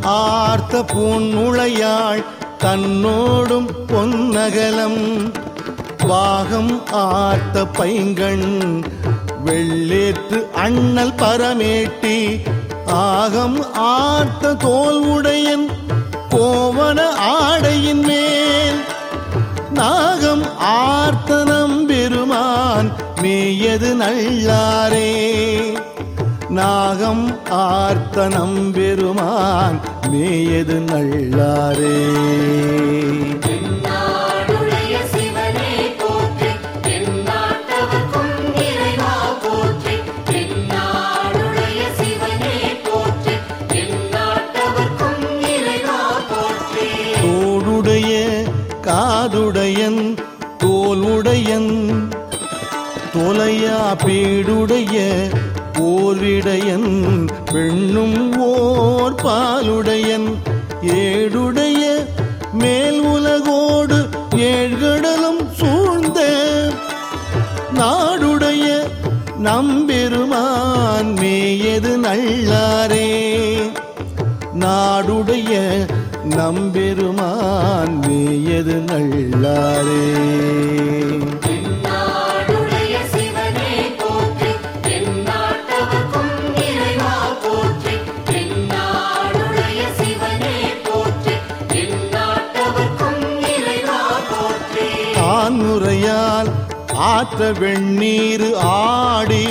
பார்த்த பூன்முளையாள் தன்னோடும் பொன்னகலம். வாகம் ஆர்த்த பைங்கண் வெள்ளேற்று அண்ணல் பரமேட்டி. ஆகம் ஆர்த்த தோல் உடையன் கோவன ஆடையின் மேல். நாகம் ஆர்த்தனம் பெருமான் மேயது நல்லாரே? நாகம் ஆர்த்தனம் பெருமான் மேயது நல்லாரே. தோடுடைய காதுடையன் தோலுடையன் தொலையா பீடுடைய ஓரிடையன் பெண்ணும் ஓர் பாலுடையன். ஏடுடைய மேல் உலகோடு ஏழ்கடலும் சூழ்ந்த நாடுடைய நம்பெருமான் மேயது நல்லாரே. நாடுடைய நம்பெருமான் மேயது நல்லாரே. ஆற்ற வெண்ணீர் ஆடி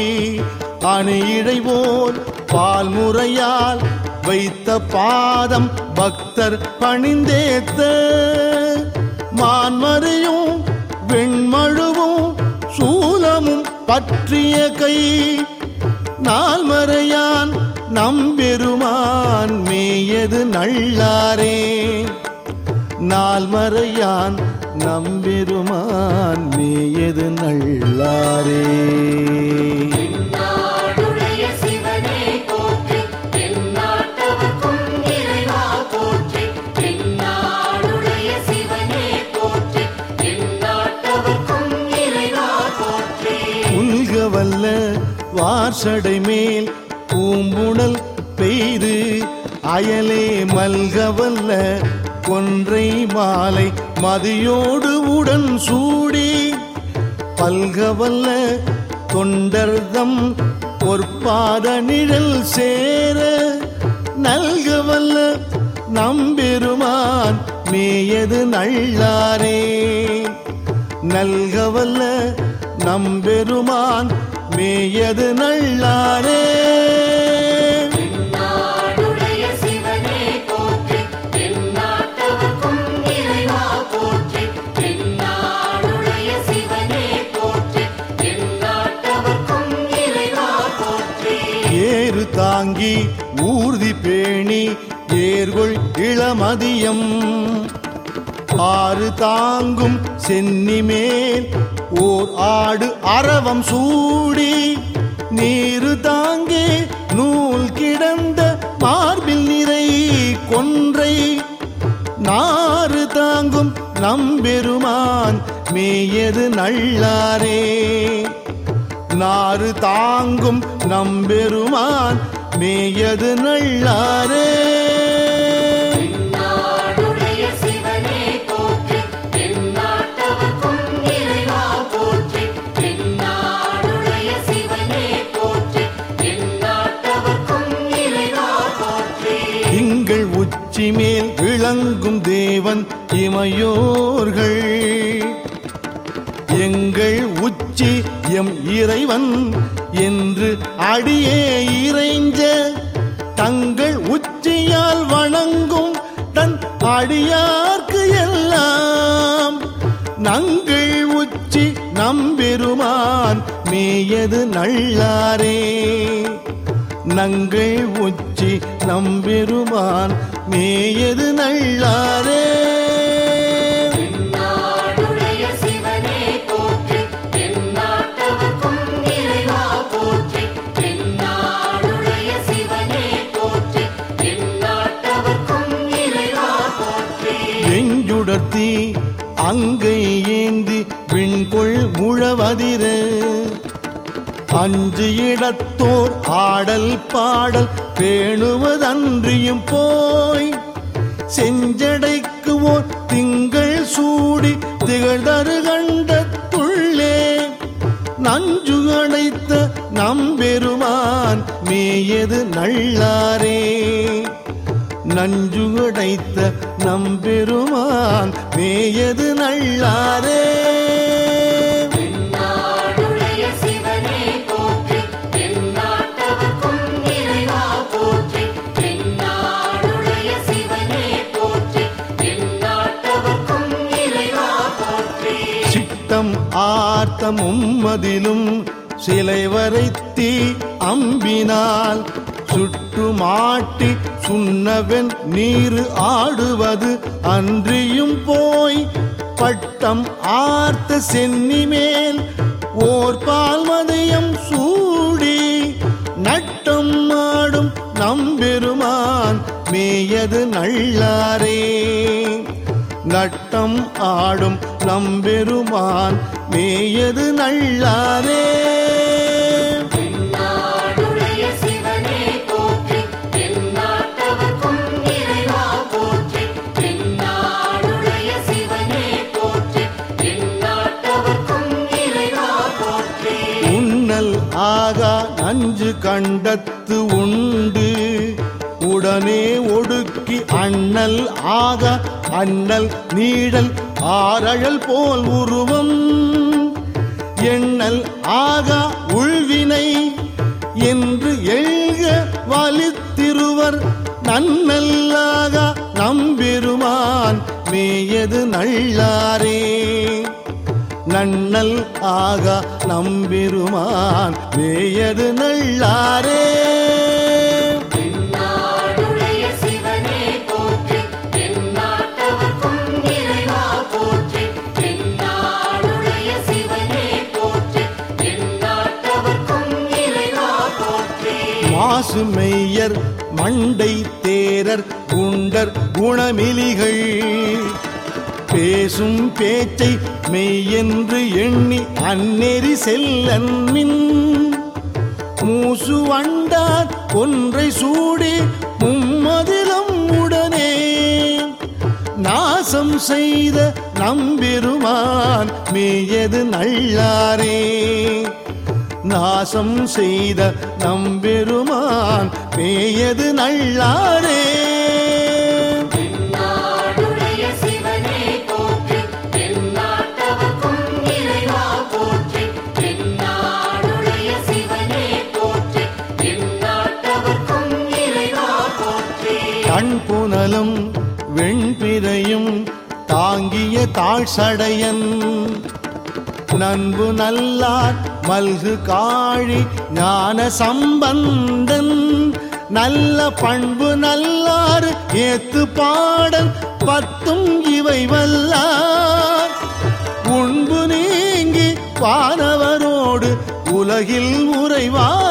அணியிழைவோர் பால்முறையால் வைத்த பாதம் பக்தர் பணிந்தேத்த. மான்மறையும் வெண்மழுவும் சூலமும் பற்றிய கை நால்மறையான் நம்பெருமான் மேயது நள்ளாரே நால்மறையான் நம்பெருமான் நல்லாரே? எந்நாட்டவர்க்கும் இறைவா போற்றி. உல்கவல்ல வார்சடை மேல் பூம்புணல் பெய்து அயலே மல்கவல்ல கொன்றை மாலை மதியோடு உடன் சூடி பல்கவல்ல தொண்டர்தம் பொற்பாத நிழல் சேர நல்கவல்ல நம்பெருமான் மேயது நள்ளாரே. நல்கவல்ல நம்பெருமான் மேயது நள்ளாரே. ஏறு தாங்கி ஊர்தி பேணி ஏர்கொள் இளமதியம். ஆறு தாங்கும் சென்னிமேல் ஓர் ஆடு அரவம் சூடி நீரு தாங்கே நூல் கிடந்த மார்பில் நிறை கொன்றை. நாறு தாங்கும் நம்பெருமான் மேயது நள்ளாரே நாறு தாங்கும் நம்பெருமான் மேயது நல்லாரே. உச்சி மேல் விளங்கும் தேவன் இமையோர்கள். எங்கள் உச்சி எம் இறைவன் என்று அடியே இறைஞ்ச தங்கள் உச்சியால் வணங்கும் தன் அடியார்க்கு எல்லாம். நங்கள் உச்சி நம்பெருமான் மேயது நள்ளாரே நங்கள் உச்சி நம்பெருமான் மேயது நள்ளாரே அஞ்சு இடத்தோர் ஆடல் பாடல் பேணுவதன்றியும் போய் செஞ்சடைக்கு ஓர் திங்கள் சூடி திகழ்தரு கண்டத்துள்ளே. நஞ்சு அடைத்த நம்பெருமான் மேயது நள்ளாரே நஞ்சு அடைத்த நம்பெருமான் மேயது நள்ளாரே ஆர்த்தமும் மதிலும் சிலை வரைத்தி அம்பினால். சுட்டு மாட்டி சுண்ணவன் நீர் ஆடுவது அன்றியும் போய். பட்டம் ஆர்த்த சென்னி மேல் ஓர் பால் மதியம் சூடி. நட்டம் ஆடும் நம்பெருமான் மேயது நள்ளாரே நட்டம் ஆடும் நம்பெருமான் மேயது நல்லாரே. ஆகா நஞ்சு கண்டத்து உண்டு. உடனே ஒடுக்கி அண்ணல் ஆக அண்ணல் நீழல் ஆரழல் போல் உருவம். எண்ணல் ஆகா உள்வினை. என்று எழுக வலித்திருவர் நன்னல்லாக நம்பெருமான் மேயது நள்ளாரே நன்னல் ஆகா நம்பெருமான் மேயது நள்ளாரே மாசு மெய்யர் மண்டை தேரர் குண்டர் குணமிலிகள். பேசும் பேச்சை மெய்யென்று எண்ணி அந்நெறி செல்லன் மூசு வண்டார் ஒன்றை சூடி மும்மதிலம் உடனே. நாசம் செய்த நம்பெருமான் மேயது நள்ளாரே நாசம் செய்த நம்பெருமான் மேயது நல்லாரே கண் புனலும் வெண்பிரையும் தாங்கிய தாழ்சடையன். நண்பு நல்லார் மல்கு காழி ஞான சம்பந்தன். நல்ல பண்பு நல்லார் ஏத்து பாடல் பத்தும் இவை வல்லார் உண்பு நீங்கி வானவரோடு உலகில் உறைவார்.